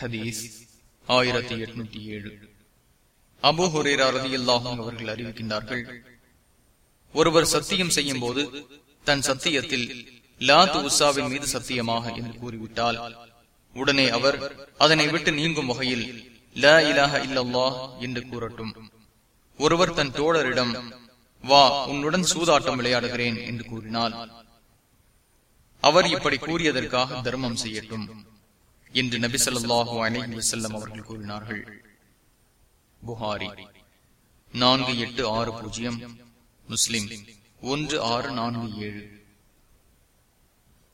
ஹதீஸ் ஆயிரத்தி எட்நூத்தி ஏழு. அபு ஹுரேரா ரதியல்லாஹும் அவர்கள் அறிவிக்கின்றார்கள் ஒருவர் சத்தியம் செய்யும் போது தன் சத்தியத்தில் லாத் உசாவின் மீது சத்தியமாக என்று கூறிவிட்டால் உடனே அவர் அதனை விட்டு நீங்கும் வகையில் ல இலாக இல்லல்லா என்று கூறட்டும். ஒருவர் தன் தோழரிடம் வா உன்னுடன் சூதாட்டம் விளையாடுகிறேன் என்று கூறினால் அவர் இப்படி கூறியதற்காக தர்மம் செய்யட்டும். என்று நபி சொல்லாஹு அலைஹி வசல்லம் அவர்கள் கூறினார்கள். புகாரி நான்கு எட்டு ஆறு பூஜ்ஜியம் முஸ்லிம் ஒன்று ஆறு நான்கு ஏழு.